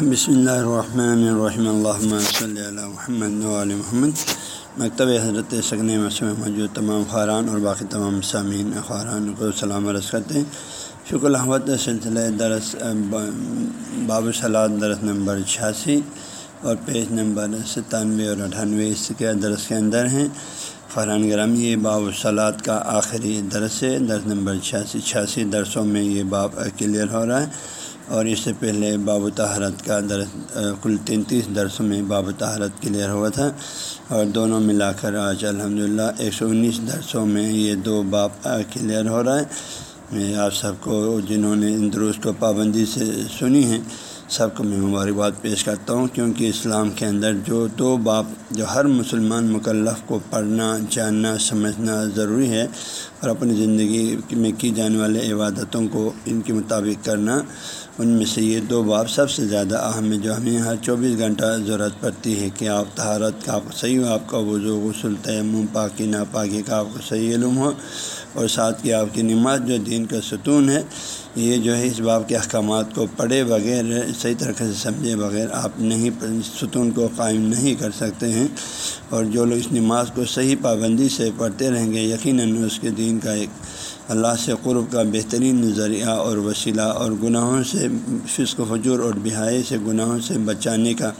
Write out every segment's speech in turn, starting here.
بسم اللہ الرحمن الرحیم اللہ صلی اللہ محمد علیہ محمد مکتب حضرت سگن مسئلہ موجود تمام خاران اور باقی تمام سامعین خاران کو سلام عرض کرتے ہیں شکر الحمد سلسلہ درس باب سلاد درس نمبر چھیاسی اور پیج نمبر ستانوے اور اٹھانوے اس کے درس کے اندر ہیں خاران گرام یہ باب سلاد کا آخری درس ہے درس نمبر چھیاسی چھیاسی درسوں میں یہ باب کلیئر ہو رہا ہے. اور اس سے پہلے باب تحرت کا درس کل تینتیس درسوں میں باب تحرت کلیئر ہوا تھا۔ اور دونوں ملا کر آج الحمد للہ ایک سو انیس درسوں میں یہ دو باب کلیئر ہو رہا ہے۔ میں آپ سب کو جنہوں نے ان درست کو پابندی سے سنی ہیں، سب کو میں مبارکباد پیش کرتا ہوں۔ کیونکہ اسلام کے اندر جو دو باپ جو ہر مسلمان مکلف کو پڑھنا، جاننا، سمجھنا ضروری ہے، اور اپنی زندگی میں کی جانے والے عبادتوں کو ان کے مطابق کرنا ان میں سے یہ دو باپ سب سے زیادہ اہم ہے جو ہمیں ہر چوبیس گھنٹہ ضرورت پڑتی ہے کہ آپ تہارت کا آپ کو صحیح ہو، آپ کا وضو، غسل، تیمم، پاکی، ناپاکی کا آپ کو صحیح علم ہو اور ساتھ کی آپ کی نماز جو دین کا ستون ہے، یہ جو ہے اس باب کے احکامات کو پڑھے بغیر، صحیح طریقے سے سمجھے بغیر آپ نہیں، ستون کو قائم نہیں کر سکتے ہیں اور جو لوگ اس نماز کو صحیح پابندی سے پڑھتے رہیں گے، یقیناً اس کے دین کا ایک اللہ سے قرب کا بہترین ذریعہ اور وسیلہ اور گناہوں سے فسق و حجور اور بہائی سے گناہوں سے بچانے کا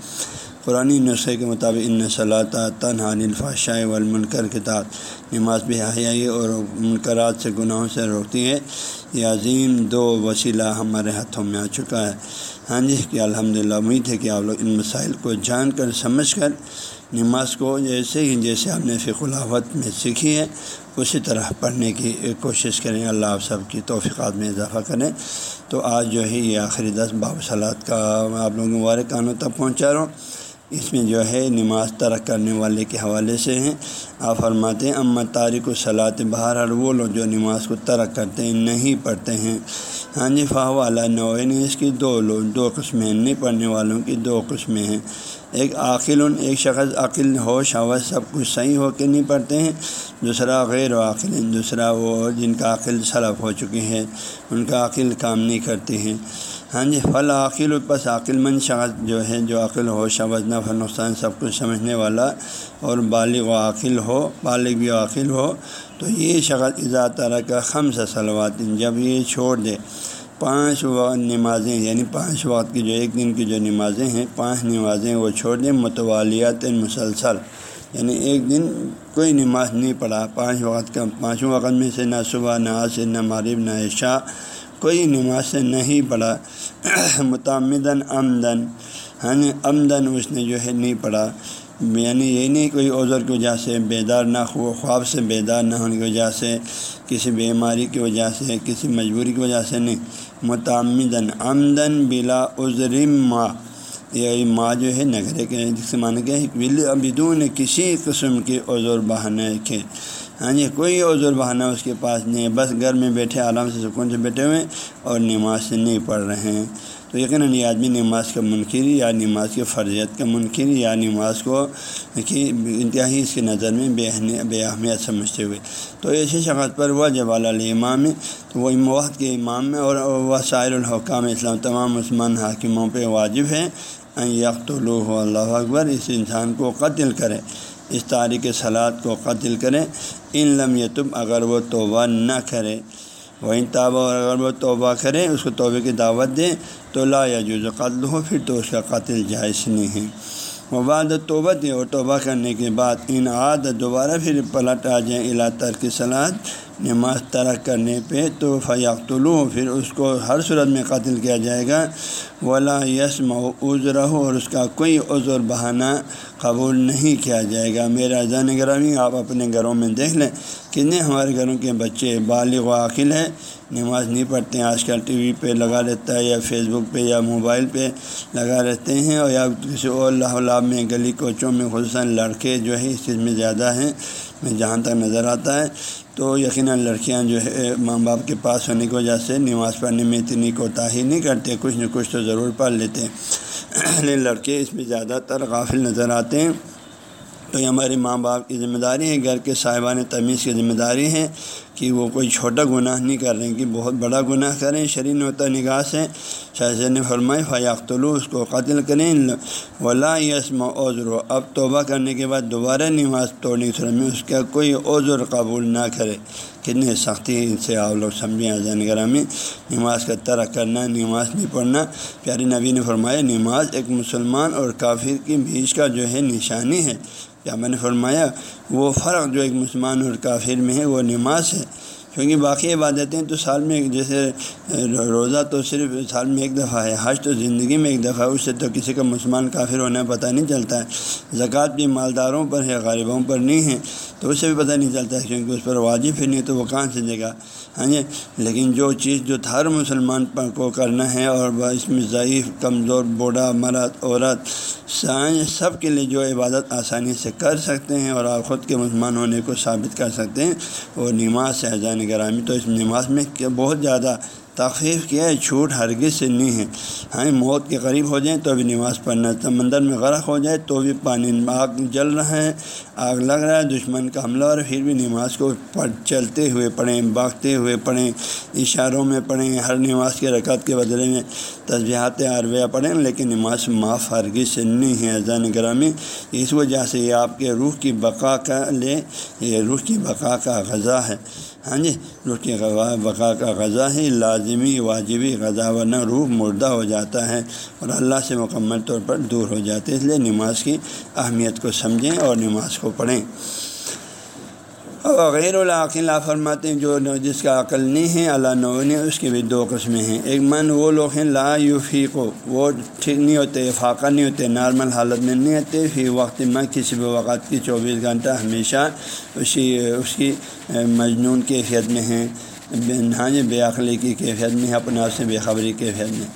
قرآن نسخے کے مطابق ان صلاح تنہا الفاشۂ والمنکر کتاب نماز بحیائی اور منکرات سے گناہوں سے روکتی ہے۔ یہ عظیم دو وسیلہ ہمارے ہاتھوں میں آ چکا ہے۔ ہاں جی کہ الحمد للہ امید ہے کہ آپ لوگ ان مسائل کو جان کر، سمجھ کر نماز کو جیسے ہی جیسے آپ نے فق الحوت میں سیکھی ہے، اسی طرح پڑھنے کی کوشش کریں۔ اللہ آپ سب کی توفیقات میں اضافہ کریں۔ تو آج جو ہے یہ آخری دس باب سلاد کا آپ لوگوں کے مبارک کانوں تک پہنچا رہا ہوں۔ اس میں جو ہے نماز ترک کرنے والے کے حوالے سے ہیں۔ آپ فرماتے ہیں امت تاریخ و صلاحت بہر وہ لوگ جو نماز کو ترک کرتے ہیں، نہیں پڑھتے ہیں۔ ہاں جی فاہ والا نوعین اس کی دو لوگ، دو قسمیں نہیں پڑھنے والوں کی دو قسمیں ہیں۔ ایک عاقل، ایک شخص عقل ہوش، حوث، سب کچھ صحیح ہو کے نہیں پڑھتے ہیں۔ دوسرا غیر عاقل دوسرا وہ جن کا عقل سلف ہو چکی ہے ان کا عقل کام نہیں کرتی ہیں۔ ہاں جی فل عقل پس عقل مند شخص جو ہے، جو عقل ہو شبز نفع، نقصان، سب کچھ سمجھنے والا اور بالغ و عقل ہو، بالغ بھی عقل ہو، تو یہ شخص اضا طرح کا خم سے سلوات جب یہ چھوڑ دے۔ پانچ وقت نمازیں یعنی پانچ وقت کی جو ایک دن کی جو نمازیں ہیں، پانچ نمازیں وہ چھوڑ دیں، متوالیات مسلسل۔ یعنی ایک دن کوئی نماز نہیں پڑھا، پانچ وقت کا، پانچوں وقت میں سے نہ صبح، نہ عصر، نہ مغرب، نہ عشاء کوئی نماز سے نہیں پڑھا۔ متعمدن آمدن ہاں جی، آمدن اس نے جو ہے نہیں پڑھا۔ یعنی یہ نہیں کوئی عذر کی وجہ سے بیدار نہ ہو، خواب سے بیدار نہ ہونے کی وجہ سے، کسی بیماری کی وجہ سے، کسی مجبوری کی وجہ سے نہیں۔ متعمدن آمدن بلا عذرم ماں یہ ماں جو ہے نگرے کے جس سے معنی کہ بدون کسی قسم کے عذر بہانے کے۔ ہاں جی کوئی عذر بہانہ اس کے پاس نہیں ہے۔ بس گھر میں بیٹھے آرام سے سکون سے بیٹھے ہوئے اور نماز سے نہیں پڑھ رہے ہیں۔ تو یقیناً یہ آدمی نماز کا منکر یا نماز کی فرضیت کا منکر یا نماز کو کہ انتہائی اس کی نظر میں بے بے اہمیت سمجھتے ہوئے۔ تو ایسے شخص پر وہ جب علیہ امام ہے، تو وہ اموات کے امام میں اور وہ الحکام اسلام، تمام عثمان حاکموں پہ واجب ہے۔ یکت الح اللہ اکبر، اس انسان کو قتل کرے، اس تاریخ سلاد کو قتل کرے۔ ان لم یتب، اگر وہ توبہ نہ کرے۔ وہ ان تابہ اور اگر وہ توبہ کرے اس کو توبے کی دعوت دیں، تو لا یا جز قتل ہو، پھر تو اس کا قتل جائز نہیں ہے۔ بعد توبہ دے اور توبہ کرنے کے بعد ان عاد دوبارہ پھر پلٹ آ جائیں الا ترک سلاد نماز ترک کرنے پہ تو فیاقتلو پھر اس کو ہر صورت میں قتل کیا جائے گا۔ ولا یسم عذر ہو اور اس کا کوئی عذر بہانہ قبول نہیں کیا جائے گا۔ میرا زین گرامی، آپ اپنے گھروں میں دیکھ لیں کتنے ہمارے گھروں کے بچے بالغ و عاقل ہیں۔ نماز نہیں پڑھتے ہیں آج کل ٹی وی پہ لگا رہتا ہے یا فیس بک پہ یا موبائل پہ لگا رہتے ہیں۔ اور یا کسی اور اللہ میں گلی کوچوں میں خصوصاً لڑکے جو ہے اس چیز میں زیادہ ہیں۔ میں جہاں تک نظر آتا ہے، تو یقیناً لڑکیاں جو ہے، ماں باپ کے پاس ہونے کی وجہ سے نماز پڑھنے میں اتنی کوتاہی نہیں کرتے، کچھ نہ کچھ تو ضرور پڑھ لیتے ہیں۔ لیکن لڑکے اس میں زیادہ تر غافل نظر آتے ہیں۔ تو یہ ہمارے ماں باپ کی ذمہ داری ہے، گھر کے صاحبان تمیز کی ذمہ داری ہے۔ کہ وہ کوئی چھوٹا گناہ نہیں کر رہے ہیں، کہ بہت بڑا گناہ کریں شرین ہوتا نگاہ سے۔ شاہ نے فرمائے فیاختلو اس کو قتل کریں۔ ولا یسم عذر۔ اب توبہ کرنے کے بعد دوبارہ نماز توڑنے کی صورت میں اس کا کوئی عذر قبول نہ کرے۔ کتنی سختی سے آپ لوگ سمجھیں اذان گرامی نماز کا ترک کرنا، نماز نہیں پڑھنا۔ پیاری نبی نے فرمایا، نماز ایک مسلمان اور کافر کے بیچ کا جو ہے نشانی ہے۔ کیا میں نے فرمایا، وہ فرق جو ایک مسلمان اور کافر میں ہے، وہ نماز ہے۔ کیونکہ باقی عبادتیں تو سال میں جیسے روزہ تو صرف سال میں ایک دفعہ ہے، حج تو زندگی میں ایک دفعہ ہے، اس سے تو کسی کا مسلمان کافر ہونا پتہ نہیں چلتا ہے۔ زکوٰۃ بھی مالداروں پر ہے، غریبوں پر نہیں ہے۔ تو اس سے بھی پتہ نہیں چلتا ہے کیونکہ اس پر واجب ہی نہیں تو وہ کہاں سے دے گا۔ ہاں جی؟ لیکن جو چیز جو ہر مسلمان پر کو کرنا ہے اور اس میں ضعیف، کمزور، بوڑھا، مرد، عورت سائنس سب کے لیے جو عبادت آسانی سے کر سکتے ہیں اور آپ خود کے مسلمان ہونے کو ثابت کر سکتے ہیں، وہ نماز سے اذان گرامی تو اس نماز میں بہت زیادہ تخفیف کیا ہے، چھوٹ ہرگز سے نہیں ہے۔ ہاں موت کے قریب ہو جائیں تو بھی نماز پڑھنا، سمندر میں غرق ہو جائے تو بھی پانی آگ جل رہا ہے، آگ لگ رہا ہے، دشمن کا حملہ اور پھر بھی نماز کو پڑھ، چلتے ہوئے پڑھیں باغتے ہوئے پڑھیں، اشاروں میں پڑھیں، ہر نماز کے رکعت کے بدلے میں تجزیہات عربیہ پڑھیں، لیکن نماز معاف ہرگز سے نہیں ہے، اذان گرامی۔ اس وجہ سے یہ آپ کے روح کی بقا کا لے، یہ روح کی بقا کا غذا ہے۔ ہاں جی روح غذا، بقا کا غذا ہے لازمی، واجبی غذا ورنہ روح مردہ ہو جاتا ہے اور اللہ سے مکمل طور پر دور ہو جاتے ہے اس لیے نماز کی اہمیت کو سمجھیں اور نماز کو پڑھیں۔ غیر العقل فرماتے ہیں جو جس کا عقل نہیں ہے، اللہ نونے اس کی بھی دو قسمیں ہیں۔ ایک من، وہ لوگ ہیں، لا یوفی کو وہ ٹھیک نہیں ہوتے فاقہ نہیں ہوتے، نارمل حالت میں نہیں ہوتے۔ فی وقت میں کسی بھی وقت کی چوبیس گھنٹہ ہمیشہ اسی اس کی مجنون کیفیت میں ہیں۔ ہاں جی بے عقلی کی کیفیت میں اپنے آپ سے بے خبری کیفیت میں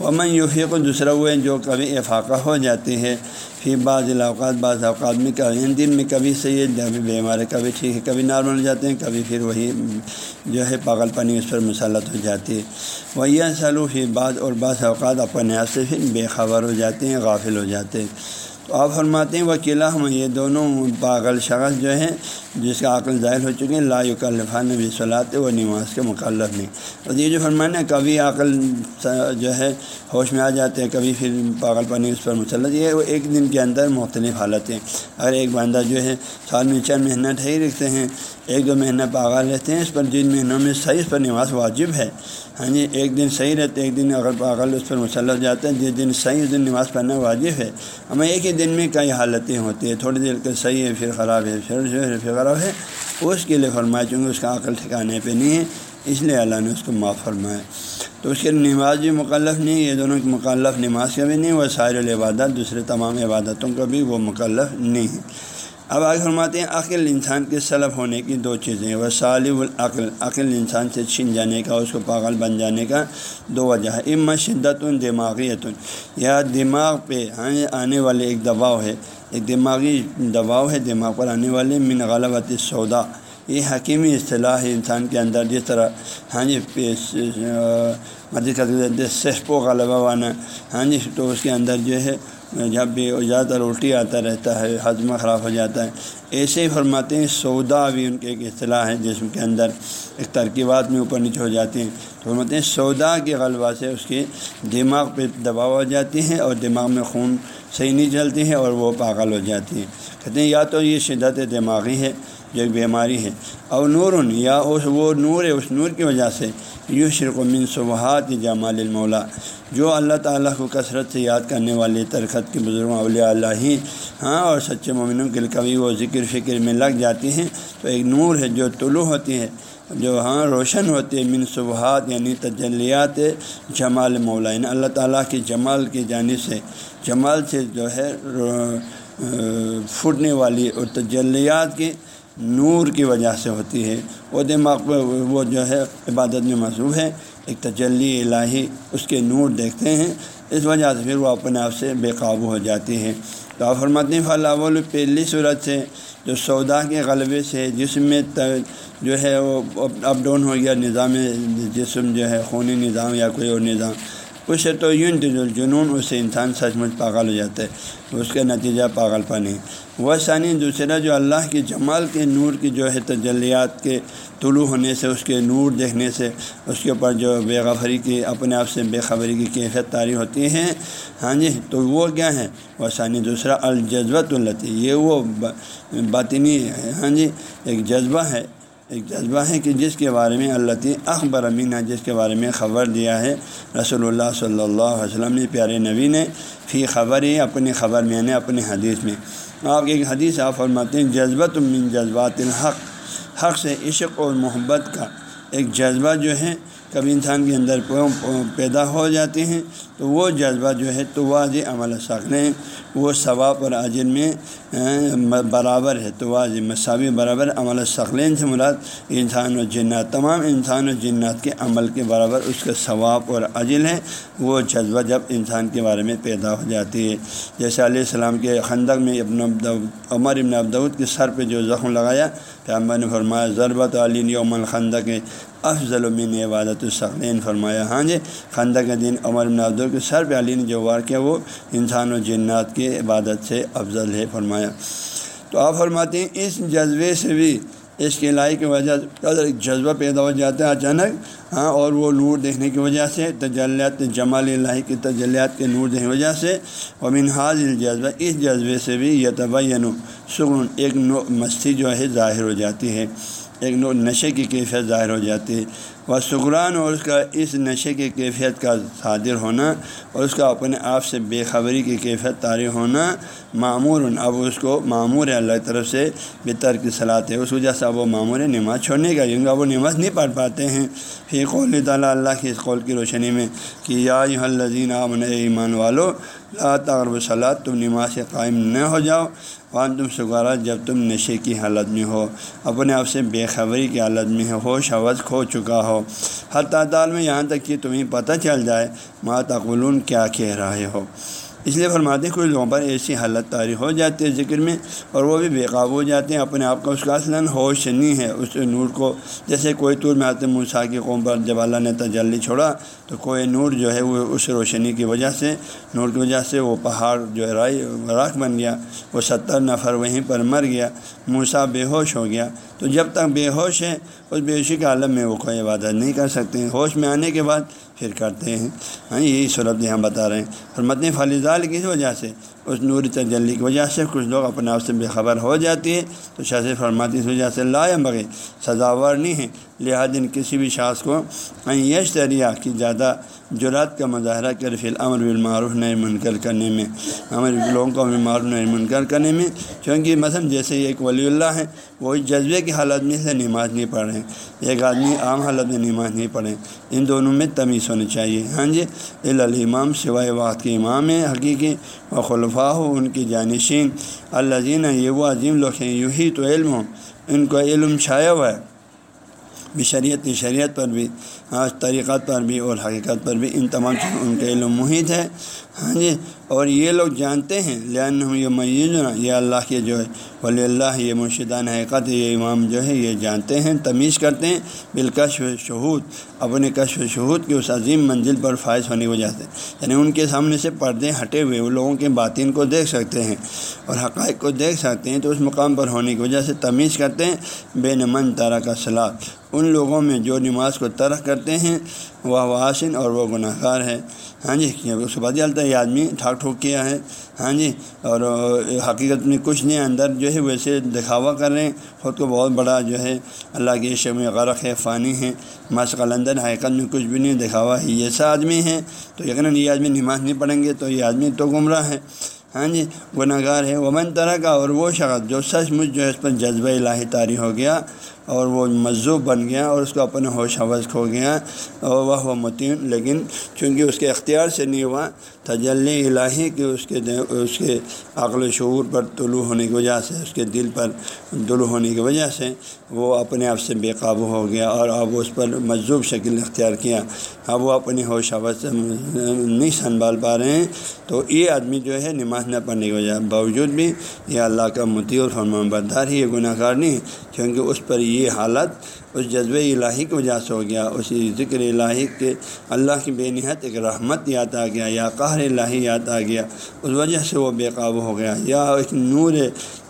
وہ یوفی کو دوسرا ہوئے جو کبھی افاقہ ہو جاتی ہے۔ پھر بعض اوقات بعض اوقات میں کبھی دن میں کبھی صحیح ہے کبھی بیمار ہے کبھی ٹھیک ہے، کبھی نارمل ہو جاتے ہیں، کبھی پھر وہی جو ہے پاگل پانی اس پر مسلط ہو جاتی ہے۔ وہی سلو پھر بعض اور بعض اوقات اپنے آپ سے پھر بے خبر ہو جاتے ہیں، غافل ہو جاتے ہیں۔ تو آپ فرماتے ہیں وہ قلعہ ہم یہ دونوں پاگل شخص جو ہیں جس کا عقل ظاہر ہو چکے ہیں، لا کلفان نبی صلاحت وہ نماز کے مکلف نہیں۔ اور یہ جو فرمانا کبھی عقل جو ہے، ہوش میں آ جاتے ہیں، کبھی پھر پاگل پانی اس پر مسلط۔ یہ وہ ایک دن کے اندر مختلف حالتیں اگر ایک بندہ جو ہے، سال میں چند مہینہ ٹھہر رکھتے ہیں، ایک دو مہینہ پاگل رہتے ہیں، اس پر جن مہینوں میں صحیح، اس پر نماز واجب ہے۔ ہاں جی ایک دن صحیح رہتے ایک دن اگر پاگل اس پر مسلط جاتے ہیں، جس دن صحیح، اس دن نماز پڑھنا واجب ہے۔ ہمیں ایک ہی دن میں کئی حالتیں ہوتی ہیں۔ تھوڑی دیر کا صحیح ہے، پھر خراب ہے، پھر پھر خراب ہے۔ اس کے لیے فرمایا چونکہ اس کا عقل ٹھکانے پہ نہیں ہے، اس لیے اللہ نے اس کو معاف فرمایا۔ تو اس کے نماز بھی مکلف نہیں، یہ دونوں کی مکلف نماز کا بھی نہیں، وہ سائر العبادت دوسرے تمام عبادتوں کا بھی وہ مکلف نہیں۔ ہے اب آگے فرماتے ہیں عقل انسان کے سلب ہونے کی دو چیزیں وہ صالب العقل، عقل انسان سے چھن جانے کا، اس کو پاگل بن جانے کا دو وجہ ہے۔ ام شدت دماغیت یا دماغ پہ آنے والے ایک دباؤ ہے۔ ایک دماغی دباؤ ہے، دماغ پر آنے والے من غلط سودا یہ حکیمی اصطلاح ہے انسان کے اندر، جس طرح ہاں جی مدد صحف و غلبہ وانا ہاں جی تو اس کے اندر جو ہے جب بھی زیادہ تر الٹی آتا رہتا ہے ہضمہ خراب ہو جاتا ہے۔ ایسے ہی فرماتے ہیں، سودا بھی ان کے ایک اصطلاح ہے جسم کے اندر ایک ترکیبات میں اوپر نیچے ہو جاتی ہیں۔ تو فرماتے ہیں، سودا کے غلبہ سے اس کے دماغ پہ دباؤ ہو جاتی ہے اور دماغ میں خون صحیح نہیں چلتی ہے اور وہ پاگل ہو جاتی ہے کہتے ہیں، یا تو یہ شدت دماغی ہے جو ایک بیماری ہے اور نور یا اس وہ نور ہے، اس نور کی وجہ سے یو شرک و من صبحات جمال المولا، جو اللہ تعالیٰ کو کثرت سے یاد کرنے والے ترخت کے بزرگوں، اولیاء اللہ ہی ہاں اور سچے مومنوں کے کبھی وہ ذکر فکر میں لگ جاتی ہیں۔ تو ایک نور ہے جو طلوع ہوتی ہے، جو ہاں روشن ہوتی ہے، من صبحات یعنی تجلیات جمال مولا۔ یعنی اللہ تعالیٰ کی جمال کی جانب سے، جمال سے جو ہے پھوٹنے والی اور تجلیات کی نور کی وجہ سے ہوتی ہے۔ وہ دماغ وہ جو ہے عبادت میں مصروف ہے۔ ایک تجلی الہی اس کے نور دیکھتے ہیں۔ اس وجہ سے پھر وہ اپنے آپ سے بے قابو ہو جاتی ہے تو آپ فلاول پہلی صورت سے جو سودا کے غلبے سے جسم میں جو ہے وہ اپ ڈاؤن ہو گیا، نظام جسم جو ہے، خونی نظام یا کوئی اور نظام۔ اس سے تو یوں جنون اس سے انسان سچ مچ پاگل ہو جاتا ہے، اس کا نتیجہ پاگل پانی وہ ثانی دوسرا جو اللہ کے جمال کے نور کی جو ہے تجلیات کے طلوع ہونے سے، اس کے نور دیکھنے سے، اس کے اوپر جو بے غفری کی، اپنے آپ سے بے خبری کی کیفیت تاری ہوتی ہے ہاں جی تو وہ کیا ہے وہ ثانی دوسرا، الجذبۃ التی، یہ وہ باطنی ہاں جی ایک جذبہ ہے۔ ایک جذبہ ہے کہ جس کے بارے میں اللہ اخبر امینہ جس کے بارے میں خبر دیا ہے۔ رسول اللہ صلی اللہ علیہ وسلم نے، پیارے نبی نے فی خبر ہی اپنی خبر میں نے اپنی حدیث میں۔ آپ ایک حدیث آپ فرماتے ہیں جذبت من جذبات الحق۔ حق سے عشق اور محبت کا ایک جذبہ جو ہے کبھی انسان کے اندر پیدا ہو جاتے ہیں، تو وہ جذبہ جو ہے تو واضح عمل ساکھنے وہ ثواب اور عجل میں برابر ہے، تو واضح مساوی برابر عمل ثقلین سے مراد انسان و جنات، تمام انسان و جنات کے عمل کے برابر اس کا ثواب اور عجل ہے۔ وہ جذبہ جب انسان کے بارے میں پیدا ہو جاتی ہے۔ جیسے علیہ السلام کے خندق میں ابن عمر ابن ابدود کے سر پہ جو زخم لگایا پیامبر نے فرمایا، ضربت علی یوم الخندق افضل من عبادت السلین فرمایا ہاں جی خندق کے دن عمر بن عبد کے سر پہ علی نے جو وار کیا، وہ انسان و جنات کی عبادت سے افضل ہے، فرمایا۔ تو آپ فرماتے ہیں، اس جذبے سے بھی، اس کے لائی کی وجہ سے جذبہ پیدا ہو جاتا ہے اچانک ہاں اور وہ نور دیکھنے کی وجہ سے، تجلیات جمال اللہ کی تجلیات کے نور دیکھنے کی وجہ سے وہ منحاظ الجذبہ، اس جذبے سے بھی یہ تبین سکون ایک مستی جو ہے، ظاہر ہو جاتی ہے۔ ایک نو نشے کی کیفیت ظاہر ہو جاتی ہے وہ سکران اور اس کا اس نشے کی کیفیت کا صادر ہونا اور اس کا اپنے آپ سے بے خبری کی کیفیت طاری ہونا معمور اب اس کو معمور ہے اللہ کی طرف سے بہتر کی صلاحت ہے۔ اس وجہ سے اب وہ معمور ہے، نماز چھوڑنے کا، کیونکہ اب وہ نماز نہیں پڑھ پاتے ہیں۔ پھر قول تعالیٰ اللہ کی اس قول کی روشنی میں کہ یا الزین عامن ایمان والو، لا تغرب صلاح تم نماز سے قائم نہ ہو جاؤ۔ وہاں تم سگارا جب تم نشے کی حالت میں ہو۔ اپنے آپ سے بے خبری کی حالت میں ہو، ہوش حوض کھو چکا ہو۔ ہر تعداد میں یہاں تک کہ تمہیں پتہ چل جائے ماں تقولون کیا کہہ رہے ہو۔ اس لیے فرماتے ہیں، کچھ لوگوں پر ایسی حالت تاریخ ہو جاتی ہے ذکر میں اور وہ بھی بے قابو ہو جاتے ہیں، اپنے آپ کا اس کا اصلاً ہوش نہیں ہے اس نور کو۔ جیسے کوئی طور میں آتے موسا کی قوم پر جب اللہ نے تجلی چھوڑا، تو کوئی نور جو ہے وہ اس روشنی کی وجہ سے، نور کی وجہ سے وہ پہاڑ جو ہے رائی راک بن گیا، وہ ستر نفر وہیں پر مر گیا موسا بے ہوش ہو گیا۔ تو جب تک بے ہوش ہے اس بے ہوشی کے عالم میں وہ کوئی عبادت نہیں کر سکتے ہیں۔ ہوش میں آنے کے بعد پھر کرتے ہیں۔ ہاں یہی صورت یہاں بتا رہے ہیں۔ اور متن فالضال کس وجہ سے اس نور تجلی کی وجہ سے کچھ لوگ اپنے آپ سے بے خبر ہو جاتی ہے تو شاہ فرماتی اس وجہ سے لا بغیر سزاور نہیں ہے لہٰذا کسی بھی شاخ کو یش دریا کی زیادہ جرات کا مظاہرہ کر فی الامر بالمعروف نئے منکر کرنے میں۔ امر لوگوں کو معروف نئے منکر کرنے میں۔ کیونکہ مثلاً جیسے ایک ولی اللہ ہے وہ جذبے کی حالت میں سے نماز نہیں پڑھ رہے ایک آدمی عام حالت میں نماز نہیں پڑھیں ان دونوں میں تمیز ہونی چاہیے۔ ہاں جی الامام، سوائے وقت کے امام ہے حقیقی و خلفاء ان کی جانشین۔ اللہ زین یہ وہ عظیم لوگ ہیں یوں ہی تو علم ہو ان کو علم چھایا ہوا ہے۔ بشریعت شریعت پر بھی طریقت طریقات پر بھی اور حقیقت پر بھی ان تمام چیزوں ان کا علم محیط ہے۔ ہاں جی اور یہ لوگ جانتے ہیں لین یہ میزنا یہ اللہ کے جو ہے ولی اللہ، یہ مرشدان حقیقت، یہ امام جو ہے، یہ جانتے ہیں، تمیز کرتے ہیں بالکش و شہود۔ اپنے کشف و شہود کی اس عظیم منزل پر فائز ہونے کی وجہ سے۔ یعنی ان کے سامنے سے پردے ہٹے ہوئے، وہ لوگوں کے باطن کو دیکھ سکتے ہیں اور حقائق کو دیکھ سکتے ہیں، تو اس مقام پر ہونے کی وجہ سے تمیز کرتے ہیں۔ بے نمن طرح کا سلاد ان لوگوں میں جو نماز کو ترک کرتے ہیں وہ واشن اور وہ گناہ گار ہے ہاں جی اس کے بعد چلتا ہے، یہ آدمی ٹھاک ٹھوک کیا ہے۔ ہاں جی اور حقیقت میں کچھ نہیں، اندر جو ہے ویسے دکھاوا کر رہے ہیں۔ خود کو بہت بڑا جو ہے اللہ کے عشق میں غرق ہے، فانی ہے مشق اندر حقیقت میں کچھ بھی نہیں، دکھاوا ہے۔ ایسا آدمی ہے تو یقیناً یہ آدمی نماز نہیں پڑھیں گے، تو یہ آدمی تو گمراہ ہے ہاں جی گناہ گار ہے ومن طرح کا اور وہ شخص جو سچ مچ جو ہے اس پر جذبہ الہی طاری ہو گیا۔ اور وہ مذوب بن گیا اور اس کو اپنے ہوش حوض کھو گیا اور وہ متین۔ لیکن چونکہ اس کے اختیار سے نہیں ہوا، تجلی الہی کہ اس کے اس کے عقل و شعور پر طلوع ہونے کی وجہ سے، اس کے دل پر طلوع ہونے کی وجہ سے وہ اپنے آپ سے بے قابو ہو گیا اور اب اس پر مذوب شکل اختیار کیا۔ اب وہ اپنی ہوش حوض سے نہیں سنبھال پا رہے ہیں۔ تو یہ آدمی جو ہے نماز نہ پڑھنے کی وجہ باوجود بھی یہ اللہ کا متی اور فرمان بردار ہی یہ گناہ گار نہیں کیونکہ اس پر یہ حالت اس جذب الہی کی وجہ سے ہو گیا اسی ذکر الہی کے اللہ کی بے نہایت ایک رحمت یاد آ گیا، یا قہر الہی یاد آ گیا، اس وجہ سے وہ بے قابو ہو گیا، یا ایک نور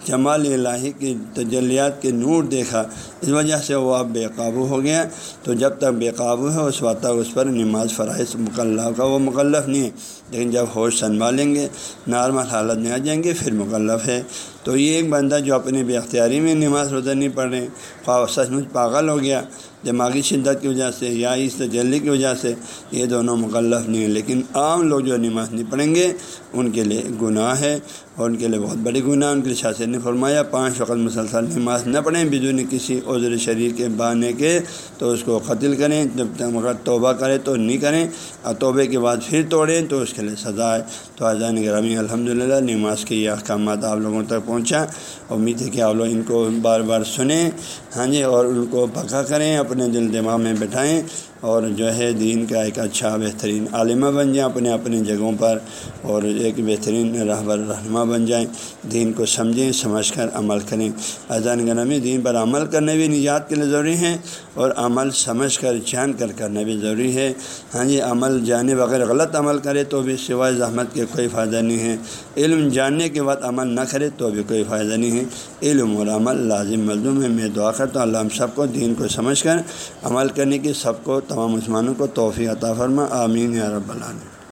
جمال الہی کی تجلیات کے نور دیکھا، اس وجہ سے وہ اب بے قابو ہو گیا۔ تو جب تک بے قابو ہے، اس وقت تک اس پر نماز فرائض مکلف کا وہ مکلف نہیں ہے، لیکن جب ہوش سنبھالیں گے، نارمل حالت میں آ جائیں گے، پھر مکلف ہے۔ تو یہ ایک بندہ جو اپنی بے اختیاری میں نماز روزہ نہیں پڑھ رہے، خواہ سچ مچ پاگل ہو گیا دماغی شدت کی وجہ سے یا اس تجلی کی وجہ سے یہ دونوں مکلف نہیں ہیں، لیکن عام لوگ جو نماز نہیں پڑھیں گے، ان کے لیے گناہ ہے اور ان کے لیے بہت بڑی گناہ ان کے لیے شاست نے فرمایا، پانچ وقت مسلسل نماز نہ پڑھیں بدون کسی عذر شریر کے بانے کے، تو اس کو قتل کریں۔ جب تک مگر توبہ کرے تو نہیں کریں، اور توبے کے بعد پھر توڑیں تو اس کے لیے سزا ہے۔ تو اذان گرامی الحمد للہ نماز کے یہ احکامات آپ لوگوں تک پہنچا۔ امید ہے کہ آپ لوگ ان کو بار بار سنیں۔ ہاں جی اور ان کو پکا کریں۔ اپنے دل دماغ میں بٹھائیں اور جو ہے دین کا ایک اچھا بہترین عالمہ بن جائیں اپنے اپنی جگہوں پر اور ایک بہترین رہبر رہنما بن جائیں۔ دین کو سمجھیں، سمجھ کر عمل کریں۔ اذان گرامی دین پر عمل کرنے بھی نجات کے لیے ضروری ہے اور عمل سمجھ کر، جان کر کرنا بھی ضروری ہے۔ ہاں جی عمل جانے بغیر غلط عمل کرے تو بھی سوائے زحمت کے کوئی فائدہ نہیں ہے۔ علم جاننے کے بعد عمل نہ کرے تو بھی کوئی فائدہ نہیں ہے۔ علم اور عمل لازم، ملزوم ہے۔ میں دعا کرتا ہوں، اللہ ہم سب کو دین کو سمجھ کر عمل کرنے کی، سب کو تمام مسلمانوں کو توفیع عطا فرما آمین یا رب العالمین۔